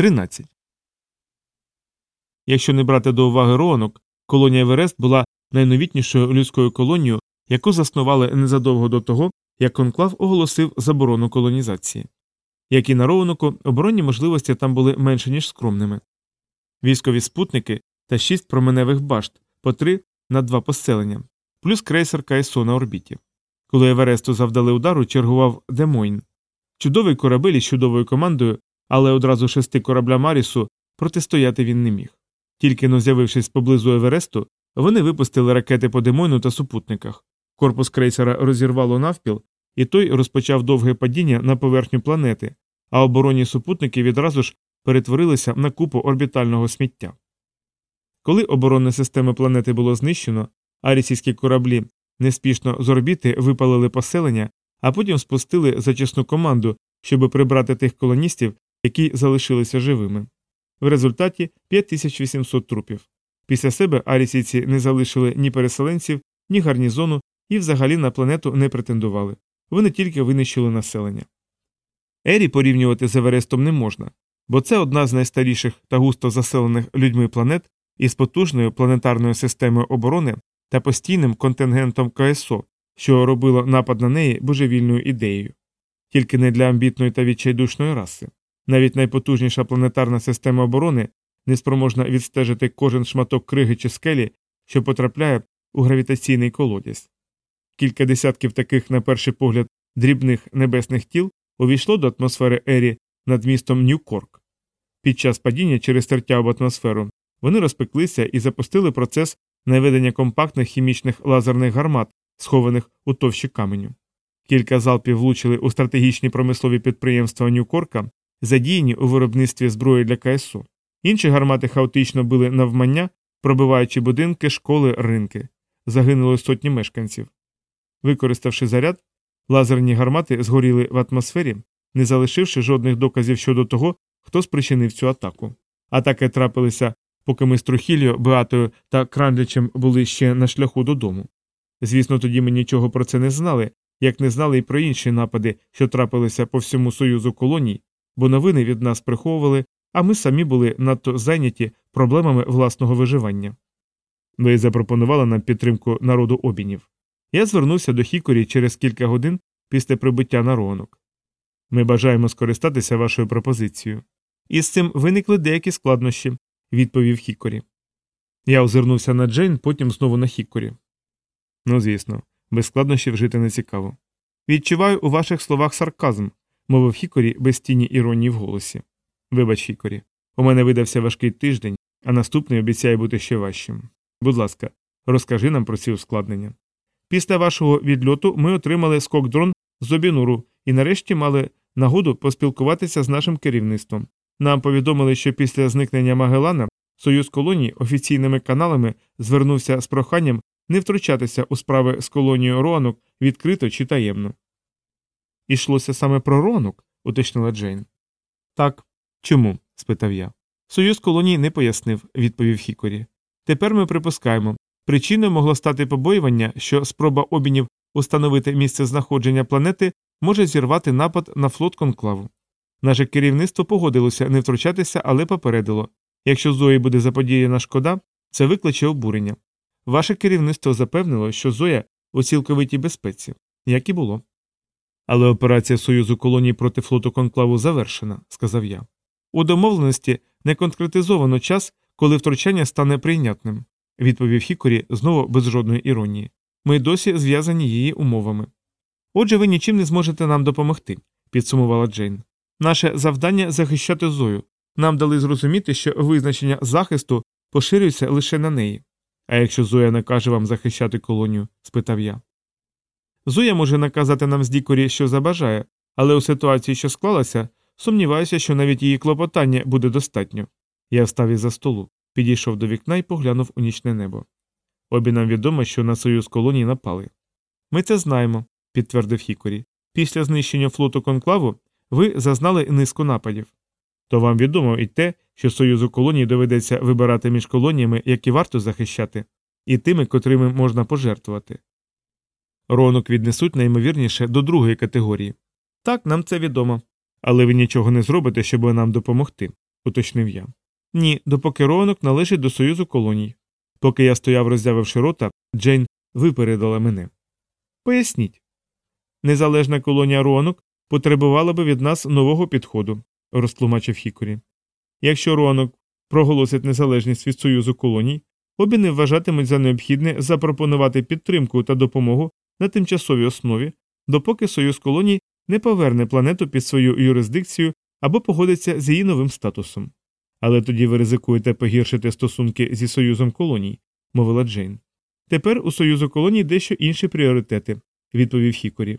13. Якщо не брати до уваги Роанок, колонія Еверест була найновітнішою людською колонією, яку заснували незадовго до того, як конклав оголосив заборону колонізації. Як і на Роуноку, оборонні можливості там були менше, ніж скромними. Військові спутники та шість променевих башт по три на два поселення, плюс крейсер КСО на орбіті. Коли Евересту завдали удару, чергував Демойн. Чудовий корабель із чудовою командою, але одразу шести корабля Марісу протистояти він не міг. Тільки но з'явившись поблизу Евересту, вони випустили ракети по Демойну та супутниках. Корпус крейсера розірвало навпіл, і той розпочав довге падіння на поверхню планети, а оборонні супутники відразу ж перетворилися на купу орбітального сміття. Коли оборонні системи планети було знищено, а російські кораблі неспішно з орбіти випалили поселення, а потім спустили зачисну команду, щоб прибрати тих колоністів, які залишилися живими. В результаті 5800 трупів. Після себе арісійці не залишили ні переселенців, ні гарнізону і взагалі на планету не претендували. Вони тільки винищили населення. Ері порівнювати з Еверестом не можна, бо це одна з найстаріших та густо заселених людьми планет із потужною планетарною системою оборони та постійним контингентом КСО, що робило напад на неї божевільною ідеєю. Тільки не для амбітної та відчайдушної раси. Навіть найпотужніша планетарна система оборони не спроможна відстежити кожен шматок криги чи скелі, що потрапляє у гравітаційний колодязь. Кілька десятків таких, на перший погляд, дрібних небесних тіл увійшло до атмосфери Ері над містом Нью-Корк. Під час падіння через тертя в атмосферу вони розпеклися і запустили процес наведення компактних хімічних лазерних гармат, схованих у товщі каменю. Кілька залпів влучили у стратегічні промислові підприємства Нью-Корка, задіяні у виробництві зброї для КСУ. Інші гармати хаотично били навмання, пробиваючи будинки, школи, ринки. Загинули сотні мешканців. Використавши заряд, лазерні гармати згоріли в атмосфері, не залишивши жодних доказів щодо того, хто спричинив цю атаку. Атаки трапилися, поки ми з Трухіліо, Беатою та Крандлічем були ще на шляху додому. Звісно, тоді ми нічого про це не знали, як не знали і про інші напади, що трапилися по всьому союзу колоній, бо новини від нас приховували, а ми самі були надто зайняті проблемами власного виживання. Ви запропонували нам підтримку народу обінів. Я звернувся до Хікорі через кілька годин після прибуття на ронок. Ми бажаємо скористатися вашою пропозицією. І з цим виникли деякі складнощі, відповів Хікорі. Я озирнувся на Джейн, потім знову на Хікорі. Ну, звісно, без складнощів жити не цікаво. Відчуваю у ваших словах сарказм, мовив Хікорі без тіні іронії в голосі. Вибач, Хікорі, у мене видався важкий тиждень, а наступний обіцяє бути ще важчим. Будь ласка, розкажи нам про ці ускладнення. Після вашого відльоту ми отримали скок дрон з обінуру і нарешті мали нагоду поспілкуватися з нашим керівництвом. Нам повідомили, що після зникнення Магелана Союз колоній офіційними каналами звернувся з проханням не втручатися у справи з колонією Роанок відкрито чи таємно. Ішлося саме про Роанок, уточнила Джейн. Так. Чому? спитав я. Союз колоній не пояснив, відповів Хікорі. Тепер ми припускаємо. Причиною могло стати побоювання, що спроба обінів установити місце знаходження планети може зірвати напад на флот конклаву. Наше керівництво погодилося не втручатися, але попередило якщо Зої буде заподіяна шкода, це викличе обурення. Ваше керівництво запевнило, що Зоя у цілковитій безпеці, як і було. Але операція Союзу колоній проти флоту конклаву завершена, сказав я. У домовленості не конкретизовано час, коли втручання стане прийнятним, відповів Хікорі знову без жодної іронії. Ми досі зв'язані її умовами. Отже, ви нічим не зможете нам допомогти, підсумувала Джейн. Наше завдання захищати Зою. Нам дали зрозуміти, що визначення захисту поширюється лише на неї. А якщо Зоя накаже вам захищати колонію? спитав я. Зоя може наказати нам з Дікорі, що забажає, але у ситуації, що склалася, сумніваюся, що навіть її клопотання буде достатньо. Я встав із за столу, підійшов до вікна і поглянув у нічне небо. Обі нам відомо, що на союз колоній напали. Ми це знаємо, підтвердив Хікорі. Після знищення флоту конклаву ви зазнали низку нападів. То вам відомо і те, що Союзу колоній доведеться вибирати між колоніями, які варто захищати, і тими, котрими можна пожертвувати. Ронок віднесуть найімовірніше до другої категорії. Так, нам це відомо. Але ви нічого не зробите, щоб нам допомогти, уточнив я. Ні, допоки Роанок належить до Союзу колоній. Поки я стояв, роззявивши рота, Джейн випередила мене. Поясніть. Незалежна колонія Роанок потребувала би від нас нового підходу, розтлумачив Хікорі. Якщо Роанок проголосить незалежність від Союзу колоній, обіни вважатимуть за необхідне запропонувати підтримку та допомогу на тимчасовій основі, допоки Союз колоній не поверне планету під свою юрисдикцію або погодиться з її новим статусом. Але тоді ви ризикуєте погіршити стосунки зі Союзом колоній, мовила Джейн. Тепер у Союзу колоній дещо інші пріоритети, відповів Хікорі.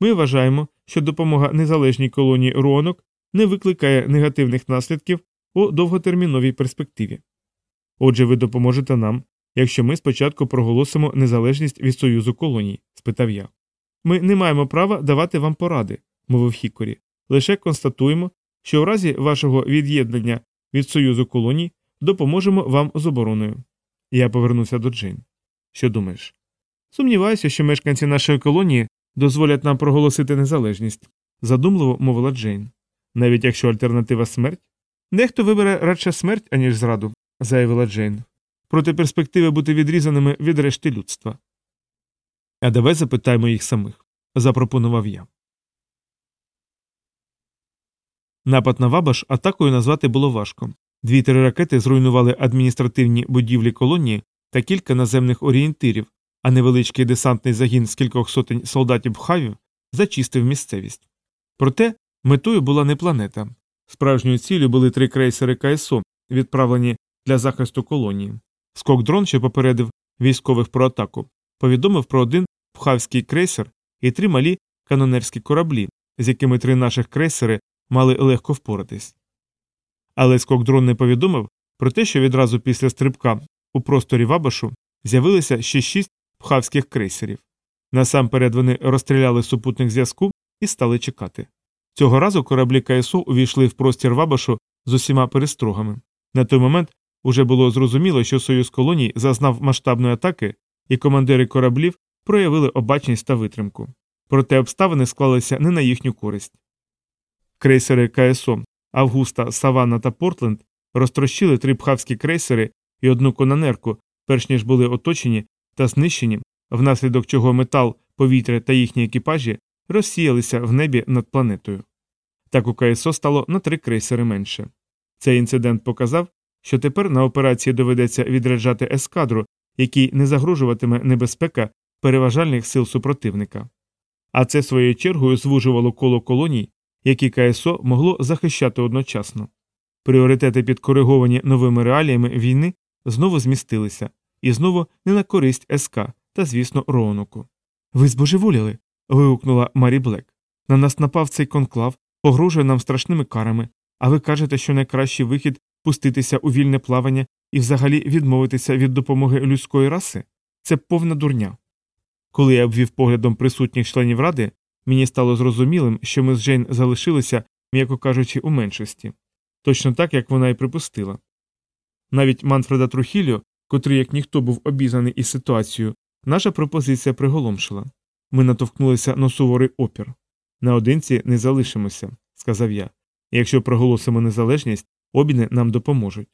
Ми вважаємо, що допомога незалежній колонії Руонок не викликає негативних наслідків у довготерміновій перспективі. Отже, ви допоможете нам, якщо ми спочатку проголосимо незалежність від Союзу колоній? спитав я. Ми не маємо права давати вам поради, мовив Хікорі. Лише констатуємо, що в разі вашого від'єднання від Союзу колоній допоможемо вам з обороною. Я повернувся до Джейн. Що думаєш? Сумніваюся, що мешканці нашої колонії дозволять нам проголосити незалежність, задумливо мовила Джейн. Навіть якщо альтернатива смерть. Дехто вибере радше смерть, аніж зраду, заявила Джейн, проти перспективи бути відрізаними від решти людства. А давай запитаємо їх самих, запропонував я. Напад на Вабаш атакою назвати було важко. Дві-три ракети зруйнували адміністративні будівлі колонії та кілька наземних орієнтирів, а невеличкий десантний загін з кількох сотень солдатів хавів зачистив місцевість. Проте метою була не планета. Справжньою ціллю були три крейсери КСО, відправлені для захисту колонії. Скок-дрон, що попередив військових про атаку, повідомив про один пхавський крейсер і три малі канонерські кораблі, з якими три наших крейсери мали легко впоратись. Але скок-дрон не повідомив про те, що відразу після стрибка у просторі Вабашу з'явилися ще шість пхавських крейсерів. Насамперед вони розстріляли супутник зв'язку і стали чекати. Цього разу кораблі КСО увійшли в простір Вабашу з усіма перестрогами. На той момент уже було зрозуміло, що союз колоній зазнав масштабної атаки, і командири кораблів проявили обачність та витримку. Проте обставини склалися не на їхню користь. Крейсери КСО Августа, Саванна та Портленд розтрощили три пхавські крейсери і одну кононерку, перш ніж були оточені та знищені, внаслідок чого метал, повітря та їхні екіпажі розсіялися в небі над планетою. Так у КСО стало на три крейсери менше. Цей інцидент показав, що тепер на операції доведеться відряджати ескадру, якій не загрожуватиме небезпека переважальних сил супротивника. А це своєю чергою звужувало коло колоній, які КСО могло захищати одночасно. Пріоритети, підкориговані новими реаліями війни, знову змістилися, і знову не на користь СК та, звісно, Роонуку. Ви збожеволіли. вигукнула Марі Блек. На нас напав цей конклав, погрожує нам страшними карами, а ви кажете, що найкращий вихід пуститися у вільне плавання і взагалі відмовитися від допомоги людської раси? Це повна дурня. Коли я обвів поглядом присутніх членів ради, мені стало зрозумілим, що ми з Джейн залишилися, м'яко кажучи, у меншості, точно так, як вона і припустила. Навіть Манфреда Трухіліо, котрий, як ніхто був обізнаний із ситуацією, наша пропозиція приголомшила. Ми натовкнулися на суворий опір. Наодинці не залишимося, сказав я. Якщо проголосимо незалежність, обіни нам допоможуть.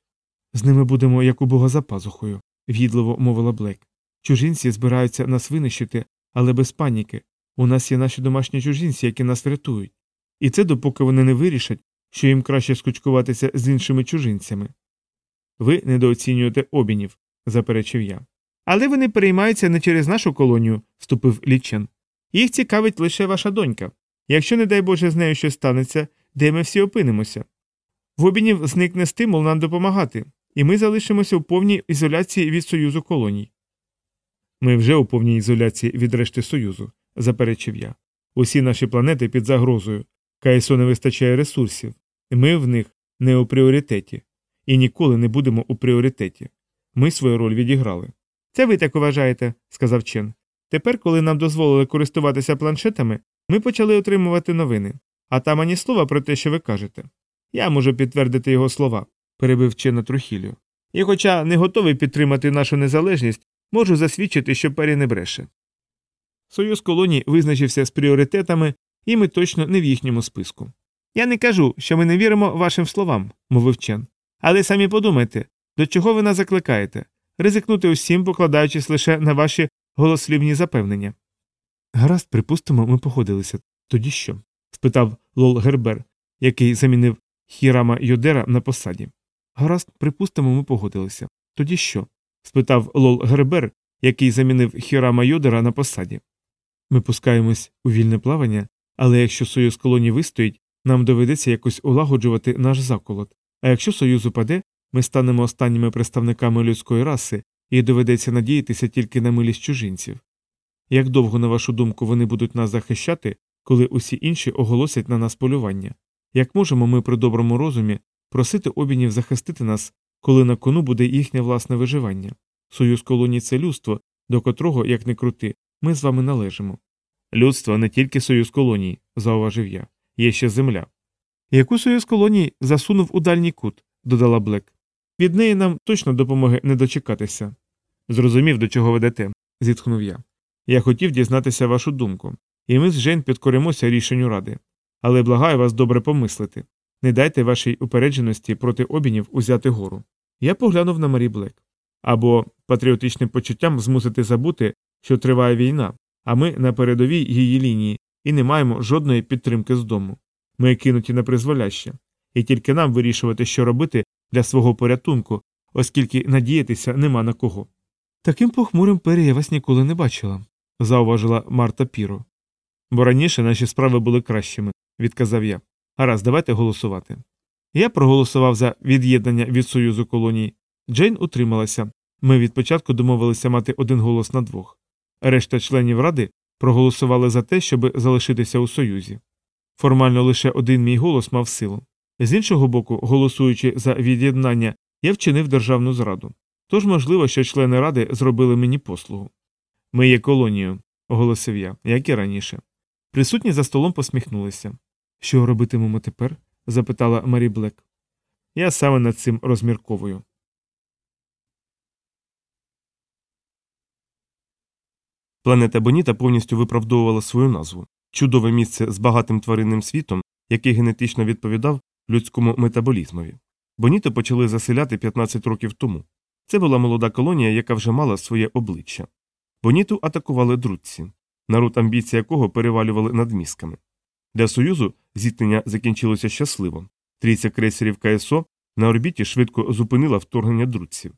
З ними будемо як у бога за пазухою, в'їдливо мовила Блек. Чужинці збираються нас винищити, але без паніки. У нас є наші домашні чужинці, які нас врятують. І це допоки вони не вирішать, що їм краще скучкуватися з іншими чужинцями. Ви недооцінюєте обінів, заперечив я. Але вони переймаються не через нашу колонію, вступив Лічен. Їх цікавить лише ваша донька. Якщо, не дай Боже, з нею щось станеться, де ми всі опинимося. В обінів зникне стимул нам допомагати, і ми залишимося у повній ізоляції від Союзу колоній. Ми вже у повній ізоляції від решти Союзу, заперечив я. Усі наші планети під загрозою. КСО не вистачає ресурсів, ми в них не у пріоритеті, і ніколи не будемо у пріоритеті. Ми свою роль відіграли. Це ви так вважаєте, сказав Чен. Тепер, коли нам дозволили користуватися планшетами, ми почали отримувати новини, а там ані слова про те, що ви кажете. Я можу підтвердити його слова, перебив Чена Трухіліо. І, хоча не готовий підтримати нашу незалежність, можу засвідчити, що Пері не бреше. Союз колоній визначився з пріоритетами, і ми точно не в їхньому списку. Я не кажу, що ми не віримо вашим словам, мовив Чен. Але самі подумайте, до чого ви нас закликаєте? Ризикнути усім, покладаючись лише на ваші голослівні запевнення. Гаразд, припустимо, ми погодилися. Тоді що? спитав Лол Гербер, який замінив Хірама Йодера на посаді. Гаразд, припустимо, ми погодилися. Тоді що? спитав Лол Гербер, який замінив Хірама Йодера на посаді. Ми пускаємось у вільне плавання, але якщо союз колоній вистоїть, нам доведеться якось улагоджувати наш заколот. А якщо союз упаде, ми станемо останніми представниками людської раси і доведеться надіятися тільки на милість чужинців. Як довго, на вашу думку, вони будуть нас захищати, коли усі інші оголосять на нас полювання? Як можемо ми при доброму розумі просити обінів захистити нас, коли на кону буде їхнє власне виживання? Союз колоній це людство, до котрого, як не крути, ми з вами належимо. Людство не тільки союз колоній, зауважив я, є ще земля. Яку союз колоній засунув у дальній кут, додала Блек. Від неї нам точно допомоги не дочекатися. Зрозумів, до чого ведете, зітхнув я. Я хотів дізнатися вашу думку, і ми з Жень підкоримося рішенню ради. Але благаю вас добре помислити. Не дайте вашій упередженості проти обінів узяти гору. Я поглянув на Марі Блек. Або патріотичним почуттям змусити забути, що триває війна, а ми на передовій її лінії і не маємо жодної підтримки з дому. Ми кинуті на призволяще, і тільки нам вирішувати, що робити для свого порятунку, оскільки надіятися нема на кого. Таким похмурим пері я вас ніколи не бачила, зауважила Марта Піро. Бо раніше наші справи були кращими, відказав я. Гаразд, давайте голосувати. Я проголосував за від'єднання від Союзу колоній. Джейн утрималася. Ми від початку домовилися мати один голос на двох. Решта членів ради проголосували за те, щоб залишитися у Союзі. Формально лише один мій голос мав силу. З іншого боку, голосуючи за від'єднання, я вчинив державну зраду. Тож, можливо, що члени ради зробили мені послугу. Ми є колонією, оголосив я, як і раніше. Присутні за столом посміхнулися. Що робитимемо тепер? запитала Марі Блек. Я саме над цим розмірковую. Планета Боніта повністю виправдовувала свою назву чудове місце з багатим тваринним світом, який генетично відповідав людському метаболізмові. Боніто почали заселяти 15 років тому. Це була молода колонія, яка вже мала своє обличчя. Боніту атакували друдці, народ амбіції якого перевалювали над мізками. Для Союзу зіткнення закінчилося щасливо. Трійця крейсерів КСО на орбіті швидко зупинила вторгнення друдців.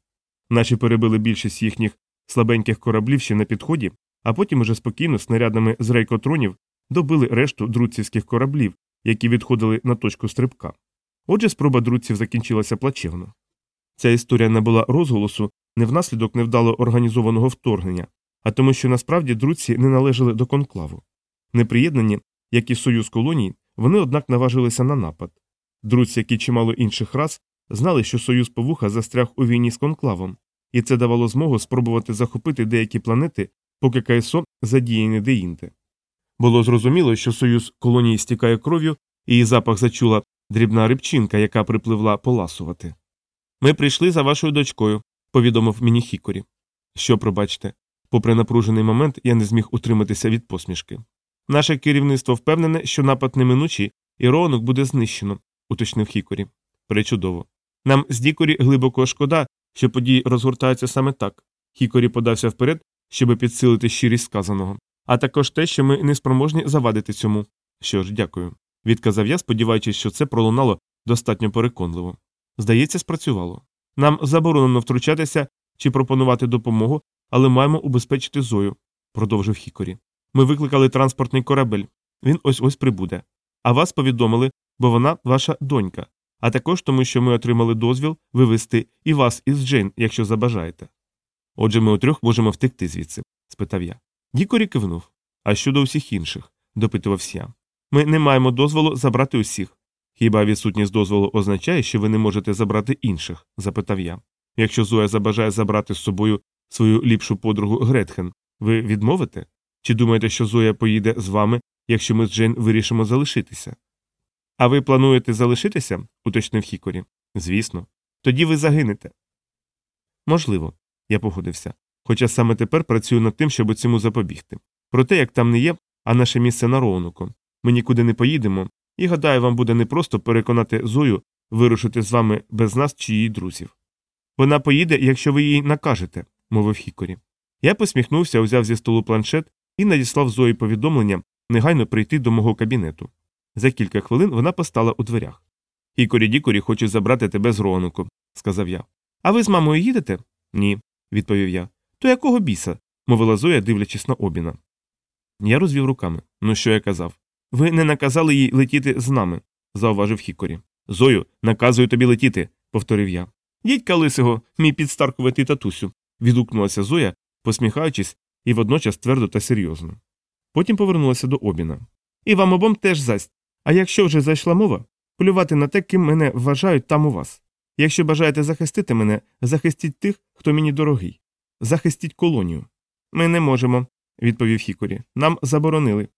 Наші перебили більшість їхніх слабеньких кораблів ще на підході, а потім уже спокійно снарядами з рейкотронів добили решту друдцівських кораблів, які відходили на точку стрибка. Отже, спроба друдців закінчилася плачевно. Ця історія набула розголосу не внаслідок невдало організованого вторгнення, а тому, що насправді друдці не належали до конклаву. Неприєднані, як і союз колоній, вони, однак, наважилися на напад. Друдці, як і чимало інших рас, знали, що союз повуха застряг у війні з конклавом, і це давало змогу спробувати захопити деякі планети, поки КСО задіяні деінде. Було зрозуміло, що союз колонії стікає кров'ю, і її запах зачула дрібна рибчинка, яка припливла поласувати. Ми прийшли за вашою дочкою, повідомив мені Хікорі. Що, пробачте, попри напружений момент, я не зміг утриматися від посмішки. Наше керівництво впевнене, що напад неминучий, і Роанок буде знищено, уточнив Хікорі. Причудово. Нам з Дікорі глибоко шкода, що події розгортаються саме так. Хікорі подався вперед, щоб підсилити щирість сказаного, а також те, що ми не спроможні завадити цьому. Що ж, дякую, відказав я, сподіваючись, що це пролунало достатньо переконливо. Здається, спрацювало. Нам заборонено втручатися чи пропонувати допомогу, але маємо убезпечити Зою, продовжив Хікорі. Ми викликали транспортний корабель. Він ось ось прибуде. А вас повідомили, бо вона ваша донька, а також тому, що ми отримали дозвіл вивезти і вас із Джейн, якщо забажаєте. Отже, ми утрьох можемо втекти звідси? спитав я. Дікорі кивнув. А щодо усіх інших, допитувався я. Ми не маємо дозволу забрати усіх. Хіба відсутність дозволу означає, що ви не можете забрати інших? запитав я. Якщо Зоя забажає забрати з собою свою ліпшу подругу Гретхен, ви відмовите? Чи думаєте, що Зоя поїде з вами, якщо ми з Джейн вирішимо залишитися? А ви плануєте залишитися? уточнив Хікорі. Звісно. Тоді ви загинете. Можливо, я погодився. Хоча саме тепер працюю над тим, щоб цьому запобігти. Проте, як там не є, а наше місце на Роунуку. Ми нікуди не поїдемо, І гадаю, вам буде непросто переконати Зою вирушити з вами без нас чи її друзів. Вона поїде, якщо ви їй накажете, мовив Хікорі. Я посміхнувся, узяв зі столу планшет і надіслав Зої повідомлення негайно прийти до мого кабінету. За кілька хвилин вона постала у дверях. Хікорі Дікорі хочуть забрати тебе з Роаноку, сказав я. А ви з мамою їдете? Ні, відповів я. То якого біса? мовила Зоя, дивлячись на обіна. Я розвів руками. Ну що я казав? Ви не наказали їй летіти з нами, зауважив Хікорі. Зою, наказую тобі летіти, повторив я. Дідька лисого, мій підстаркуватий татусю, відгукнулася Зоя, посміхаючись і водночас твердо та серйозно. Потім повернулася до обіна. І вам обом теж засть. А якщо вже зайшла мова, полювати на те, ким мене вважають там у вас. Якщо бажаєте захистити мене, захистіть тих, хто мені дорогий. Захистіть колонію. Ми не можемо, відповів Хікорі. Нам заборонили.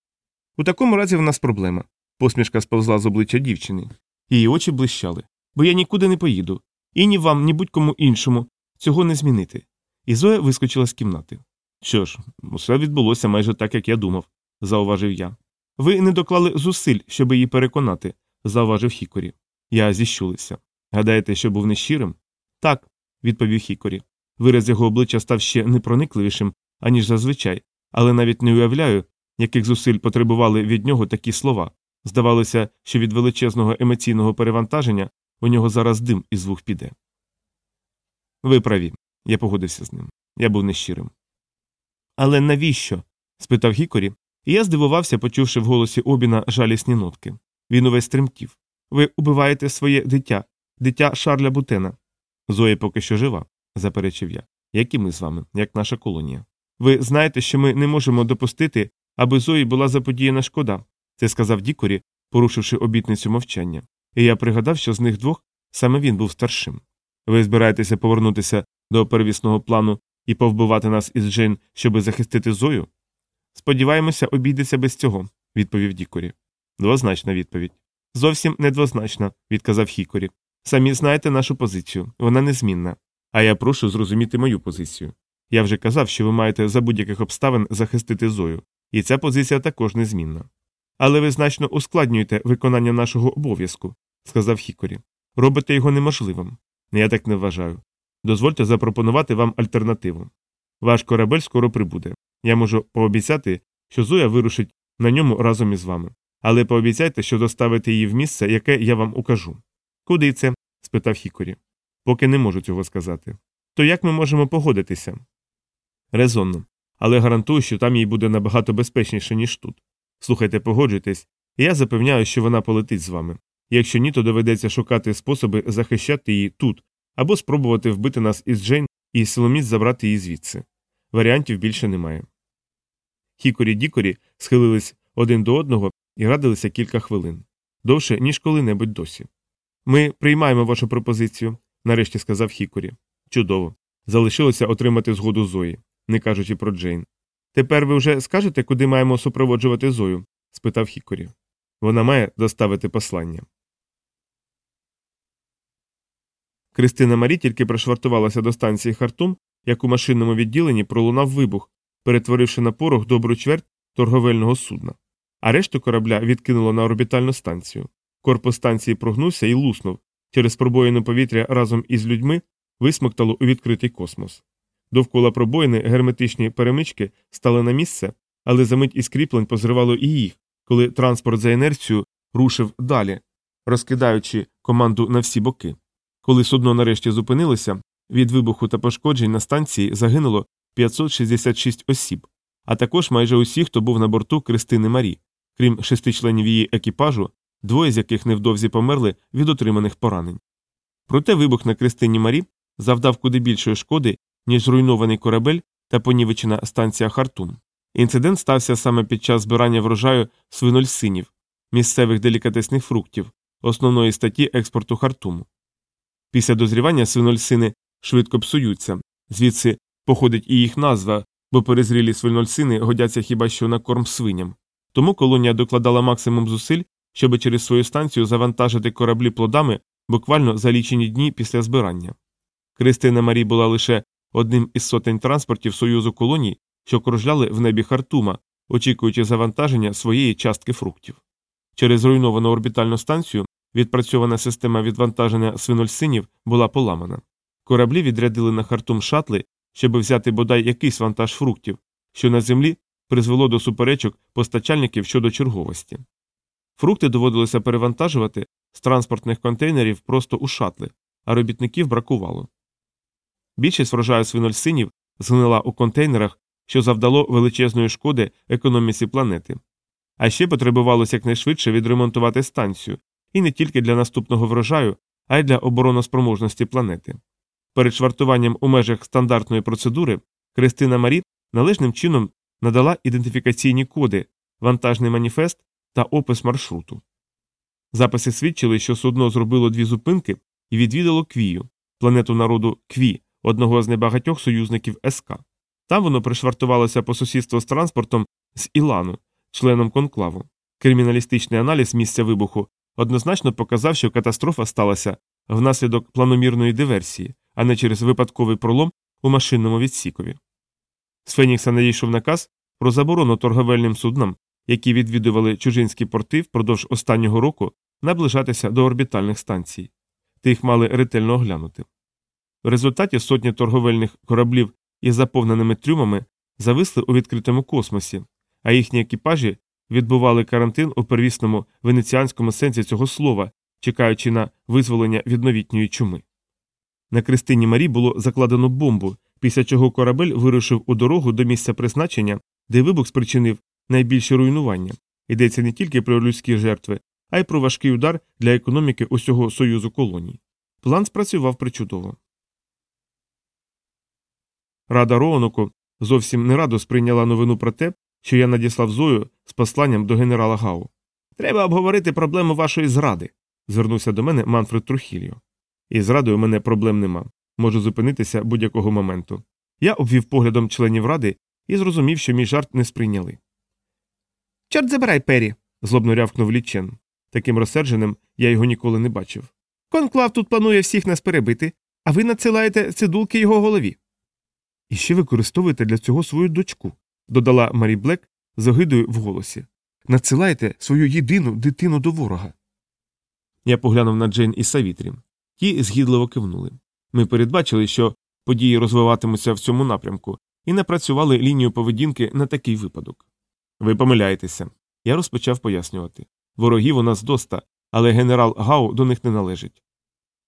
У такому разі в нас проблема. Посмішка сповзла з обличчя дівчини. Її очі блищали. Бо я нікуди не поїду. І ні вам, ні будь-кому іншому цього не змінити. І Зоя вискочила з кімнати. Що ж, усе відбулося майже так, як я думав, зауважив я. Ви не доклали зусиль, щоб її переконати, зауважив Хікорі. Я зіщулився. Гадаєте, що був нещирим? Так, відповів Хікорі. Вираз його обличчя став ще непроникливішим, аніж зазвичай, але навіть не уявляю, яких зусиль потребували від нього такі слова. Здавалося, що від величезного емоційного перевантаження у нього зараз дим із вух піде. Ви праві, я погодився з ним. Я був нещирим. Але навіщо? спитав Гікорі, і я здивувався, почувши в голосі обіна жалісні нотки. Він увесь тремтів. Ви убиваєте своє дитя, дитя Шарля Бутена. Зоя поки що жива, заперечив я. Як і ми з вами, як наша колонія. Ви знаєте, що ми не можемо допустити, аби Зої була заподіяна шкода, це сказав Дікорі, порушивши обітницю мовчання. І я пригадав, що з них двох саме він був старшим. Ви збираєтеся повернутися до первісного плану і повбивати нас із Джейн, щоби захистити Зою? Сподіваємося, обійдеться без цього, відповів Дікорі. Двозначна відповідь. Зовсім недвозначна, відказав Хікорі. Самі знаєте нашу позицію, вона незмінна. А я прошу зрозуміти мою позицію. Я вже казав, що ви маєте за будь-яких обставин захистити Зою, і ця позиція також незмінна. Але ви значно ускладнюєте виконання нашого обов'язку, сказав Хікорі. Робите його неможливим. Я так не вважаю. Дозвольте запропонувати вам альтернативу. Ваш корабель скоро прибуде. Я можу пообіцяти, що Зоя вирушить на ньому разом із вами. Але пообіцяйте, що доставите її в місце, яке я вам укажу. Куди це? спитав Хікорі. Поки не можу цього сказати. То як ми можемо погодитися? Резонно. Але гарантую, що там їй буде набагато безпечніше, ніж тут. Слухайте, погоджуйтесь, я запевняю, що вона полетить з вами. Якщо ні, то доведеться шукати способи захищати її тут або спробувати вбити нас із Джейн і силоміць забрати її звідси. Варіантів більше немає. Хікорі Дікорі схилились один до одного і радилися кілька хвилин довше, ніж коли-небудь досі. Ми приймаємо вашу пропозицію, нарешті сказав Хікорі. Чудово. Залишилося отримати згоду Зої, не кажучи про Джейн. Тепер ви вже скажете, куди маємо супроводжувати Зою? спитав Хікорі. Вона має доставити послання. Кристина Марі тільки пришвартувалася до станції Хартум, як у машинному відділенні пролунав вибух, перетворивши на порох добру чверть торговельного судна. А решту корабля відкинуло на орбітальну станцію. Корпус станції прогнувся і луснув. Через пробоїну повітря разом із людьми висмоктало у відкритий космос. Довкола пробоїни герметичні перемички стали на місце, але за мить із кріплень позривало і їх, коли транспорт за інерцію рушив далі, розкидаючи команду на всі боки. Коли судно нарешті зупинилося, від вибуху та пошкоджень на станції загинуло 566 осіб, а також майже усі, хто був на борту Кристини Марі, крім шести членів її екіпажу, двоє з яких невдовзі померли від отриманих поранень. Проте вибух на Кристині Марі завдав куди більшої шкоди, ніж зруйнований корабель та понівечена станція Хартум. Інцидент стався саме під час збирання врожаю свинольсинів, місцевих делікатесних фруктів, основної статті експорту Хартуму. Після дозрівання свинольсини швидко псуються, звідси походить і їх назва, бо перезрілі свинольсини годяться хіба що на корм свиням. Тому колонія докладала максимум зусиль, щоб через свою станцію завантажити кораблі плодами буквально за лічені дні після збирання. Кристина Марі була лише одним із сотень транспортів Союзу колоній, що кружляли в небі Хартума, очікуючи завантаження своєї частки фруктів. Через зруйновану орбітальну станцію відпрацьована система відвантаження свинольсинів була поламана. Кораблі відрядили на хартум шатли, щоб взяти бодай якийсь вантаж фруктів, що на землі призвело до суперечок постачальників щодо черговості. Фрукти доводилося перевантажувати з транспортних контейнерів просто у шатли, а робітників бракувало. Більшість врожаю свинольсинів згнила у контейнерах, що завдало величезної шкоди економіці планети. А ще потребувалося якнайшвидше відремонтувати станцію, і не тільки для наступного врожаю, а й для обороноспроможності планети. Перед швартуванням у межах стандартної процедури Кристина Марі належним чином надала ідентифікаційні коди, вантажний маніфест та опис маршруту. Записи свідчили, що судно зробило дві зупинки і відвідало Квію, планету народу Кві, одного з небагатьох союзників СК. Там воно пришвартувалося по сусідству з транспортом з Ілану, членом конклаву. Криміналістичний аналіз місця вибуху однозначно показав, що катастрофа сталася внаслідок планомірної диверсії, а не через випадковий пролом у машинному відсікові. З Фенікса надійшов наказ про заборону торговельним суднам, які відвідували чужинські порти впродовж останнього року, наближатися до орбітальних станцій. Тих мали ретельно оглянути. В результаті сотні торговельних кораблів із заповненими трюмами зависли у відкритому космосі, а їхні екіпажі відбували карантин у первісному венеціанському сенсі цього слова, чекаючи на визволення від новітньої чуми. На Кристині Марі було закладено бомбу, після чого корабель вирушив у дорогу до місця призначення, де вибух спричинив найбільші руйнування. Йдеться не тільки про людські жертви, а й про важкий удар для економіки усього союзу колоній. План спрацював причудово. Рада Роаноку зовсім не радо сприйняла новину про те, що я надіслав Зою з посланням до генерала Гау. Треба обговорити проблему вашої зради, звернувся до мене Манфред Трухільо. І зрадою мене проблем нема. Можу зупинитися будь-якого моменту. Я обвів поглядом членів ради і зрозумів, що мій жарт не сприйняли. Чорт забирай, Пері. злобно рявкнув лічен. Таким розсердженим я його ніколи не бачив. Конклав тут планує всіх нас перебити, а ви надсилаєте цидулки його голові. І ще використовуєте для цього свою дочку, додала Марі Блек з огидою в голосі. Надсилайте свою єдину дитину до ворога. Я поглянув на Джейн і Савітрі. Ті згідливо кивнули. Ми передбачили, що події розвиватимуться в цьому напрямку, і напрацювали лінію поведінки на такий випадок. Ви помиляєтеся. Я розпочав пояснювати. Ворогів у нас доста, але генерал Гау до них не належить.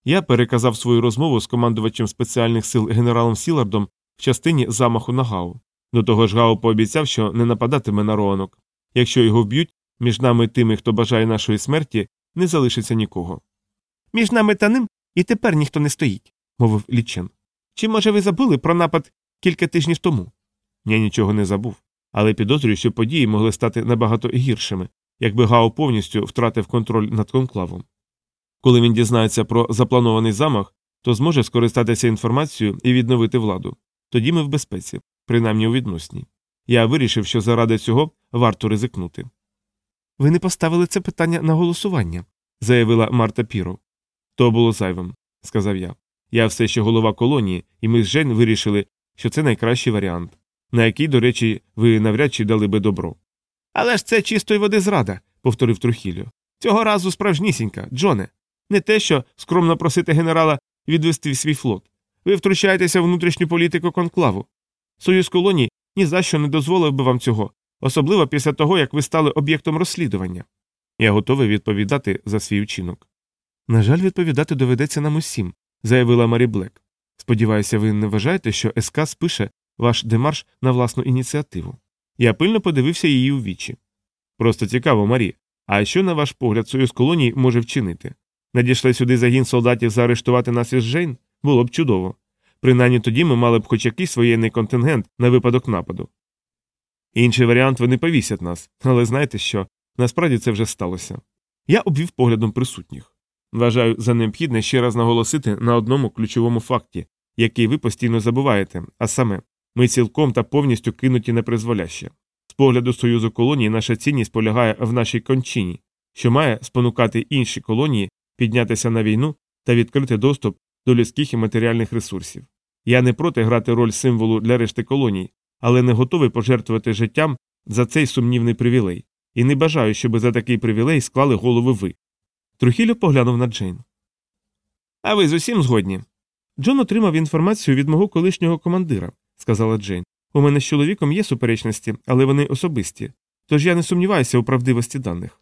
Я переказав свою розмову з командувачем спеціальних сил генералом Сілардом в частині замаху на Гау. До того ж Гау пообіцяв, що не нападатиме на Роанок. Якщо його вб'ють, між нами і тими, хто бажає нашої смерті, не залишиться нікого. Між нами та ним і тепер ніхто не стоїть, мовив Лічен. Чи, може, ви забули про напад кілька тижнів тому? Я нічого не забув, але підозрюю, що події могли стати набагато гіршими, якби Гао повністю втратив контроль над конклавом. Коли він дізнається про запланований замах, то зможе скористатися інформацією і відновити владу. Тоді ми в безпеці, принаймні у відносній. Я вирішив, що заради цього варто ризикнути. Ви не поставили це питання на голосування, заявила Марта Піро. То було зайвим, сказав я. Я все ще голова колонії, і ми з Жень вирішили, що це найкращий варіант, на який, до речі, ви навряд чи дали би добро. Але ж це чистої води зрада, повторив Трухіліо. Цього разу справжнісінька, Джоне. Не те, що скромно просити генерала відвести свій флот. Ви втручаєтеся в внутрішню політику конклаву. Союз колоній ні за що не дозволив би вам цього, особливо після того, як ви стали об'єктом розслідування. Я готовий відповідати за свій вчинок. На жаль, відповідати доведеться нам усім, заявила Марі Блек. Сподіваюся, ви не вважаєте, що СК спише ваш демарш на власну ініціативу. Я пильно подивився її у вічі. Просто цікаво, Марі. А що, на ваш погляд, союз колоній може вчинити? Надійшли сюди загін солдатів заарештувати нас із Жейн? Було б чудово. Принаймні тоді ми мали б хоч якийсь воєнний контингент на випадок нападу. Інший варіант вони повісять нас, але знаєте що? Насправді це вже сталося. Я обвів поглядом присутніх. Вважаю за необхідне ще раз наголосити на одному ключовому факті, який ви постійно забуваєте, а саме ми цілком та повністю кинуті на призволяще. З погляду Союзу колоній наша цінність полягає в нашій кончині, що має спонукати інші колонії піднятися на війну та відкрити доступ до людських і матеріальних ресурсів. Я не проти грати роль символу для решти колоній, але не готовий пожертвувати життям за цей сумнівний привілей. і не бажаю, щоб за такий привілей склали голови ви. Трухіло поглянув на Джейн. А ви з усім згодні. Джон отримав інформацію від мого колишнього командира, сказала Джейн. У мене з чоловіком є суперечності, але вони особисті. Тож я не сумніваюся у правдивості даних.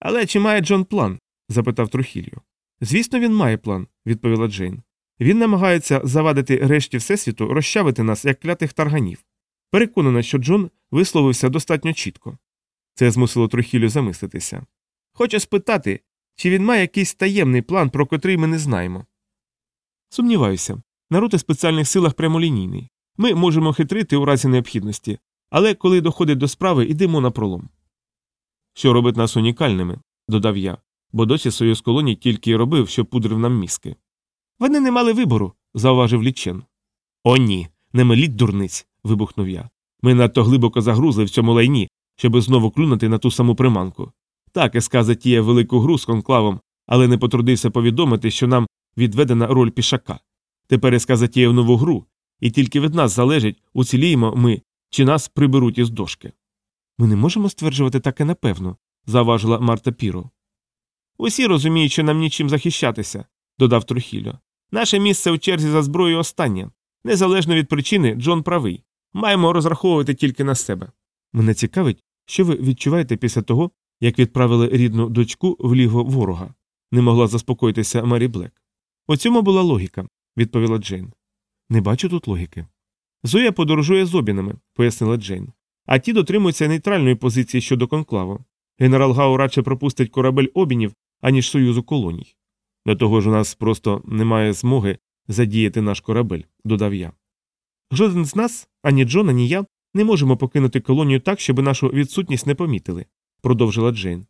Але чи має Джон план? запитав Трухілью. Звісно, він має план, відповіла Джейн. Він намагається завадити решті Всесвіту розчавити нас, як клятих тарганів. Переконана, що Джон висловився достатньо чітко. Це змусило Трухілю замислитися. Хочу спитати, чи він має якийсь таємний план, про котрий ми не знаємо. Сумніваюся. Народ у спеціальних силах прямолінійний. Ми можемо хитрити у разі необхідності, але коли доходить до справи, йдемо на пролом. Що робить нас унікальними, додав я, бо досі союз колоній тільки й робив, що пудрив нам мізки. Вони не мали вибору, зауважив лічен. О, ні, не меліть дурниць. вибухнув я. Ми надто глибоко загрузли в цьому лайні, щоби знову клюнути на ту саму приманку. Так, СК затіяв велику гру з конклавом, але не потрудився повідомити, що нам відведена роль пішака. Тепер СК затіяв нову гру, і тільки від нас залежить, уціліємо ми чи нас приберуть із дошки. Ми не можемо стверджувати таке напевно, заважила Марта Піро. Усі розуміють, що нам нічим захищатися, додав Трухільо. Наше місце у черзі за зброєю останнє. Незалежно від причини, Джон правий. Маємо розраховувати тільки на себе. Мене цікавить, що ви відчуваєте після того, як відправили рідну дочку в ліго ворога, не могла заспокоїтися Марі Блек. У цьому була логіка, відповіла Джейн. Не бачу тут логіки. Зоя подорожує з обінами, пояснила Джейн. А ті дотримуються нейтральної позиції щодо конклаву. Генерал Гау радше пропустить корабель обінів, аніж союзу колоній. До того ж у нас просто немає змоги задіяти наш корабель, додав я. Жоден з нас, ані Джон, ані я, не можемо покинути колонію так, щоб нашу відсутність не помітили, продовжила Джейн.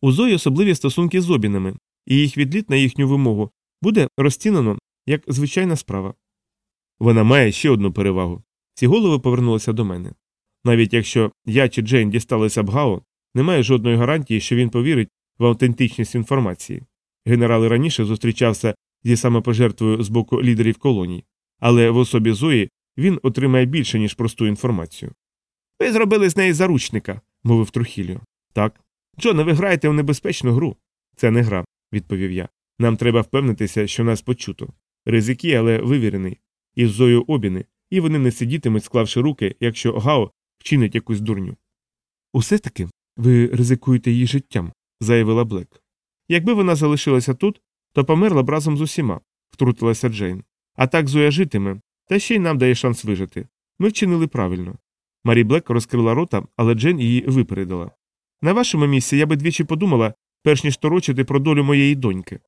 У Зої особливі стосунки з обінами, і їх відліт на їхню вимогу буде розцінено як звичайна справа. Вона має ще одну перевагу. Ці голови повернулися до мене. Навіть якщо я чи Джейн дісталися б Гао, немає жодної гарантії, що він повірить в автентичність інформації. Генерал раніше зустрічався зі самопожертвою з боку лідерів колоній, але в особі Зої він отримає більше, ніж просту інформацію. Ви зробили з неї заручника, мовив Трухіліо. Так. Джоне, ви граєте в небезпечну гру. Це не гра, відповів я. Нам треба впевнитися, що нас почуто. Ризики, але вивірений. Із Зою обіни, і вони не сидітимуть, склавши руки, якщо Гао вчинить якусь дурню. Усе таки ви ризикуєте її життям, заявила Блек. Якби вона залишилася тут, то померла б разом з усіма, втрутилася Джейн. А так Зоя житиме, та ще й нам дає шанс вижити. Ми вчинили правильно. Марі Блек розкрила рота, але Джейн її випередила. На вашому місці я би двічі подумала, перш ніж торочити про долю моєї доньки.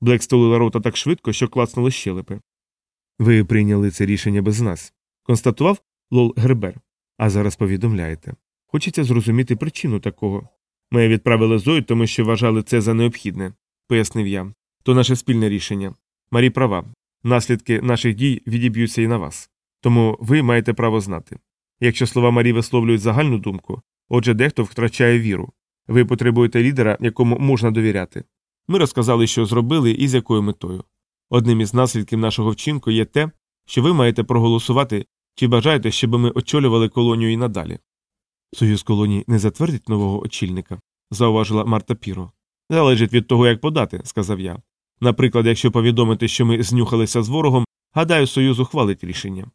Блек стулила рота так швидко, що клацнули щелепи. Ви прийняли це рішення без нас, констатував Лол Гербер. А зараз повідомляєте. Хочеться зрозуміти причину такого. Ми відправили Зою, тому що вважали це за необхідне, пояснив я. То наше спільне рішення. Марі права. Наслідки наших дій відіб'ються і на вас. Тому ви маєте право знати. Якщо слова Марі висловлюють загальну думку, отже, дехто втрачає віру. Ви потребуєте лідера, якому можна довіряти. Ми розказали, що зробили і з якою метою. Одним із наслідків нашого вчинку є те, що ви маєте проголосувати, чи бажаєте, щоб ми очолювали колонію і надалі. Союз колоній не затвердить нового очільника, зауважила Марта Піро. Залежить від того, як подати, сказав я. Наприклад, якщо повідомити, що ми знюхалися з ворогом, гадаю, Союз ухвалить рішення.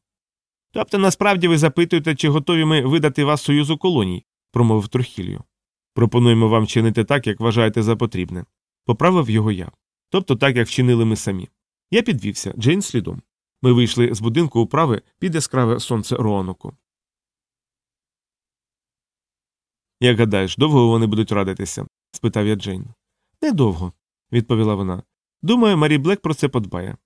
Тобто насправді ви запитуєте, чи готові ми видати вас Союзу колоній, промовив Трохілью. Пропонуємо вам чинити так, як вважаєте за потрібне. Поправив його я. Тобто так, як вчинили ми самі. Я підвівся, Джейн слідом. Ми вийшли з будинку управи під яскраве сонце Роаноку. Як гадаєш, довго вони будуть радитися? спитав я Джейн. Недовго, відповіла вона. Думаю, Марі Блек про це подбає.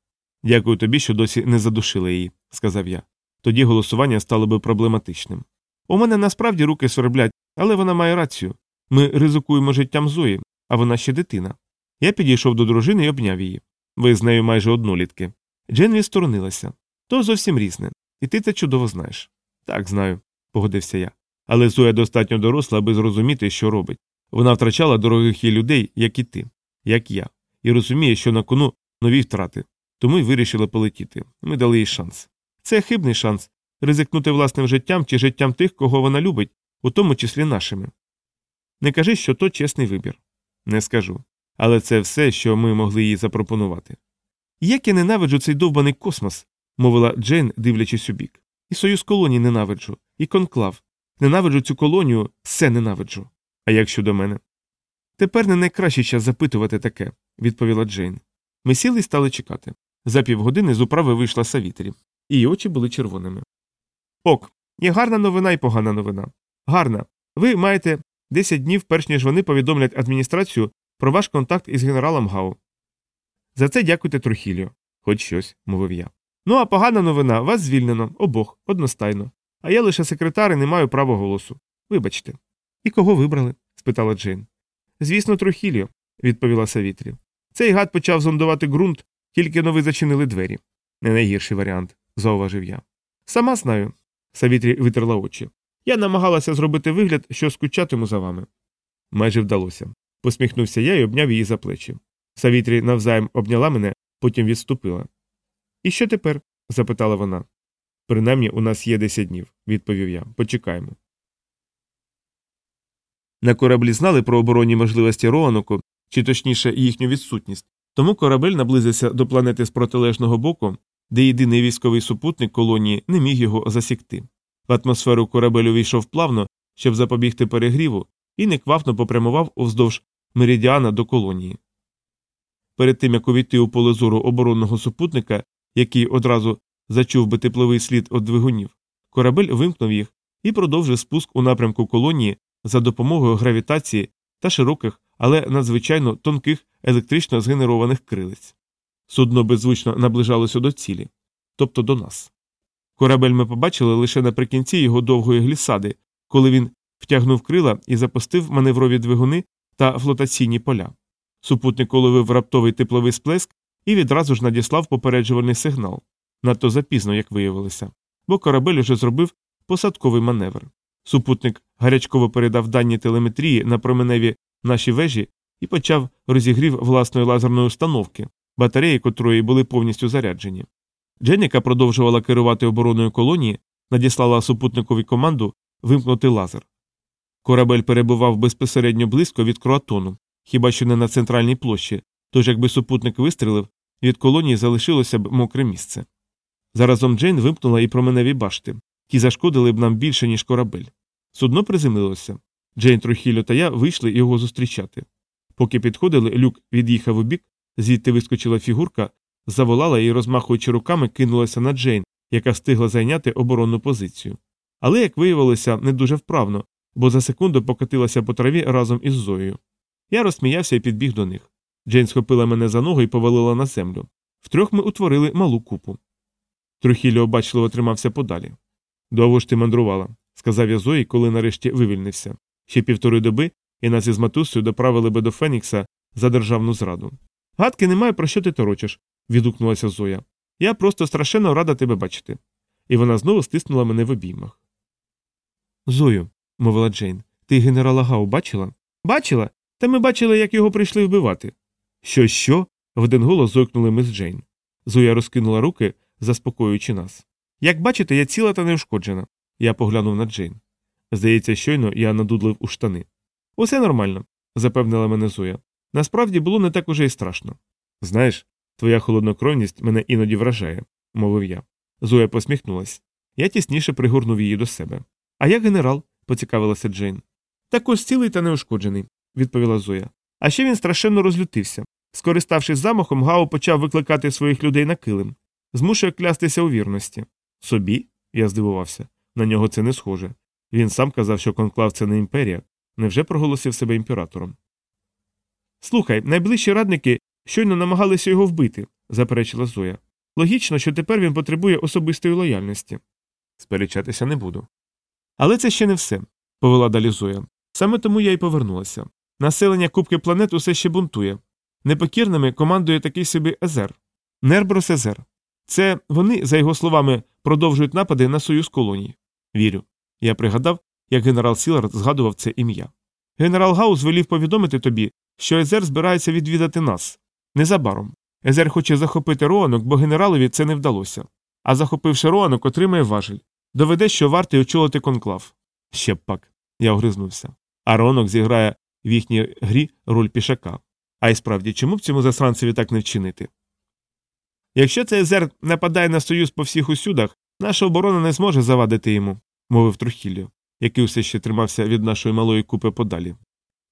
Дякую тобі, що досі не задушила її, сказав я. Тоді голосування стало би проблематичним. У мене насправді руки сверблять, але вона має рацію. Ми ризикуємо життям Зої, а вона ще дитина. Я підійшов до дружини і обняв її. Ви з нею майже однолітки. Джен відсторонилася. То зовсім різне, і ти це чудово знаєш. Так, знаю, погодився я. Але Зоя достатньо доросла, аби зрозуміти, що робить. Вона втрачала дорогих їй людей, як і ти, як я, і розуміє, що на кону нові втрати. Тому й вирішила полетіти. Ми дали їй шанс. Це хибний шанс ризикнути власним життям чи життям тих, кого вона любить, у тому числі нашими. Не кажи, що то чесний вибір. Не скажу. Але це все, що ми могли їй запропонувати. Як я ненавиджу цей довбаний космос, мовила Джейн, дивлячись у бік. І союз колоній ненавиджу, і конклав. Ненавиджу цю колонію, все ненавиджу. А як щодо мене? Тепер не найкращий час запитувати таке, відповіла Джейн. Ми сіли і стали чекати. За півгодини з управи вийшла Савітрі. Її очі були червоними. Ок, є гарна новина і погана новина. Гарна. Ви маєте 10 днів, перш ніж вони повідомлять адміністрацію про ваш контакт із генералом Гау. За це дякуйте Трухіліо. Хоч щось, мовив я. Ну а погана новина вас звільнено, обох, одностайно. А я лише секретар і не маю права голосу. Вибачте. І кого вибрали? спитала Джейн. Звісно, Трухіліо, відповіла Савітрі. Цей гад почав зондувати ґрунт, тільки-но ви зачинили двері. Не найгірший варіант, зауважив я. Сама знаю. Савітрі витерла очі. Я намагалася зробити вигляд, що скучатиму за вами. Майже вдалося. Посміхнувся я і обняв її за плечі. Савітрі навзаєм обняла мене, потім відступила. І що тепер? запитала вона. Принаймні, у нас є 10 днів, відповів я. Почекаємо. На кораблі знали про оборонні можливості Роаноку, чи точніше їхню відсутність, тому корабель наблизився до планети з протилежного боку, де єдиний військовий супутник колонії не міг його засікти. В атмосферу корабель увійшов плавно, щоб запобігти перегріву, і неквапно попрямував уздовж меридіана до колонії. Перед тим як увійти у поле зору оборонного супутника, який одразу зачув би тепловий слід від двигунів, корабель вимкнув їх і продовжив спуск у напрямку колонії за допомогою гравітації та широких, але надзвичайно тонких електрично згенерованих крилиць. Судно беззвучно наближалося до цілі, тобто до нас. Корабель ми побачили лише наприкінці його довгої глісади, коли він втягнув крила і запустив маневрові двигуни та флотаційні поля. Супутник уловив раптовий тепловий сплеск і відразу ж надіслав попереджувальний сигнал. Надто запізно, як виявилося, бо корабель уже зробив посадковий маневр. Супутник гарячково передав дані телеметрії на променеві наші вежі і почав розігрів власної лазерної установки, батареї котрої були повністю заряджені. Дженіка продовжувала керувати обороною колонії, надіслала супутникові команду вимкнути лазер. Корабель перебував безпосередньо близько від кроатону, хіба що не на центральній площі, тож якби супутник вистрілив, від колонії залишилося б мокре місце. Заразом Джейн вимкнула і променеві башти, ті зашкодили б нам більше, ніж корабель. Судно приземлилося. Джейн Трухілю та я вийшли його зустрічати. Поки підходили, люк від'їхав у бік, звідти вискочила фігурка, заволала і, розмахуючи руками, кинулася на Джейн, яка встигла зайняти оборонну позицію. Але, як виявилося, не дуже вправно, бо за секунду покотилася по траві разом із Зоєю. Я розсміявся і підбіг до них. Джейн схопила мене за ногу і повалила на землю. Втрьох ми утворили малу купу. Трухілі обачливо тримався подалі. Довго ж ти мандрувала, сказав я Зої, коли нарешті вивільнився. Ще півтори доби, і нас із матусею доправили би до Фенікса за державну зраду. Гадки немає, про що ти торочиш, відгукнулася Зоя. Я просто страшенно рада тебе бачити. І вона знову стиснула мене в обіймах. Зою, мовила Джейн, ти генерала Гау бачила? Бачила? Та ми бачили, як його прийшли вбивати. Що, що? в один голос зойкнули ми з Джейн. Зоя розкинула руки, заспокоюючи нас. Як бачите, я ціла та неушкоджена. Я поглянув на Джейн. Здається, щойно я надудлив у штани. Усе нормально, запевнила мене Зоя. Насправді було не так уже й страшно. Знаєш, твоя холоднокровність мене іноді вражає, мовив я. Зоя посміхнулась. Я тісніше пригорнув її до себе. А я генерал, поцікавилася Джейн. Також цілий та неушкоджений, відповіла Зоя. А ще він страшенно розлютився. Скориставшись замахом, Гао почав викликати своїх людей на килим. Змушує клястися у вірності. Собі? Я здивувався. На нього це не схоже. Він сам казав, що конклав це не імперія. Невже проголосив себе імператором? Слухай, найближчі радники щойно намагалися його вбити, заперечила Зоя. Логічно, що тепер він потребує особистої лояльності. Сперечатися не буду. Але це ще не все, повела далі Зоя. Саме тому я й повернулася. Населення Кубки планет усе ще бунтує. Непокірними командує такий собі Езер. Нерброс Езер. Це вони, за його словами, продовжують напади на союз колоній. Вірю. Я пригадав, як генерал Сілард згадував це ім'я. Генерал Гау звелів повідомити тобі, що Езер збирається відвідати нас. Незабаром. Езер хоче захопити Роанок, бо генералові це не вдалося. А захопивши Роанок, отримає важель. Доведе, що вартий очолити конклав. Ще б пак. Я огризнувся. а ронок зіграє в їхній грі роль пішака. А й справді, чому б цьому засранцеві так не вчинити? Якщо цей зер нападає на союз по всіх усюдах, наша оборона не зможе завадити йому, мовив Трухіллю, який все ще тримався від нашої малої купи подалі.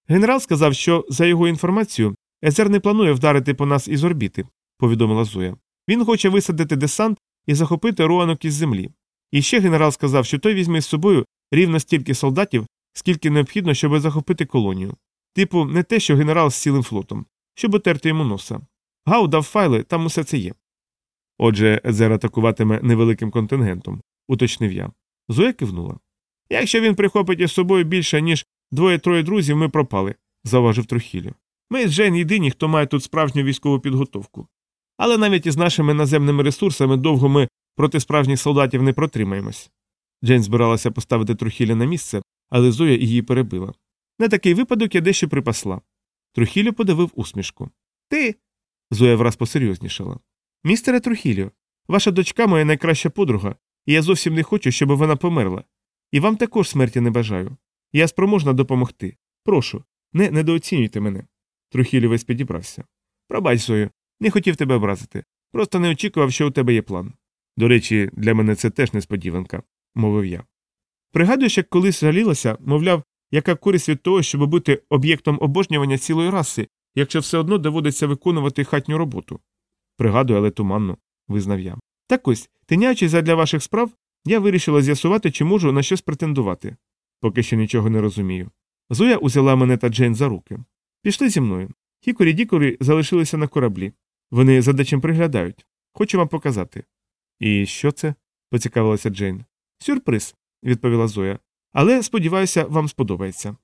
Генерал сказав, що, за його інформацією, Езер не планує вдарити по нас із орбіти, повідомила Зоя. Він хоче висадити десант і захопити руанок із землі. І ще генерал сказав, що той візьме з собою рівно стільки солдатів, скільки необхідно, щоб захопити колонію. Типу, не те, що генерал з цілим флотом, щоб утерти йому носа. Гау дав файли, там усе це є. Отже, Езер атакуватиме невеликим контингентом, уточнив я. Зоя кивнула. Якщо він прихопить із собою більше, ніж двоє-троє друзів, ми пропали, заважив Трухілю. Ми з Джейн єдині, хто має тут справжню військову підготовку. Але навіть із нашими наземними ресурсами довго ми проти справжніх солдатів не протримаємось. Джейн збиралася поставити Трухіля на місце, але Зоя її перебила. На такий випадок я дещо припасла. Трухілю подавив усмішку. Ти. Зоя враз посерйознішала. Містере Трухілю, ваша дочка моя найкраща подруга, і я зовсім не хочу, щоб вона померла. І вам також смерті не бажаю. Я спроможна допомогти. Прошу, не недооцінюйте мене. Трухілю весь підібрався. Пробач, Зою, не хотів тебе образити. Просто не очікував, що у тебе є план. До речі, для мене це теж несподіванка, мовив я. Пригадуєш, як колись жалілася, мовляв, яка користь від того, щоб бути об'єктом обожнювання цілої раси, якщо все одно доводиться виконувати хатню роботу. Пригадую, але туманно, визнав я. Так ось, тиняючись задля ваших справ, я вирішила з'ясувати, чи можу на щось претендувати. Поки що нічого не розумію. Зоя узяла мене та Джейн за руки. Пішли зі мною. Хікорі дікорі залишилися на кораблі. Вони за дечим приглядають. Хочу вам показати. І що це? поцікавилася Джейн. Сюрприз, відповіла Зоя. Але сподіваюся, вам сподобається.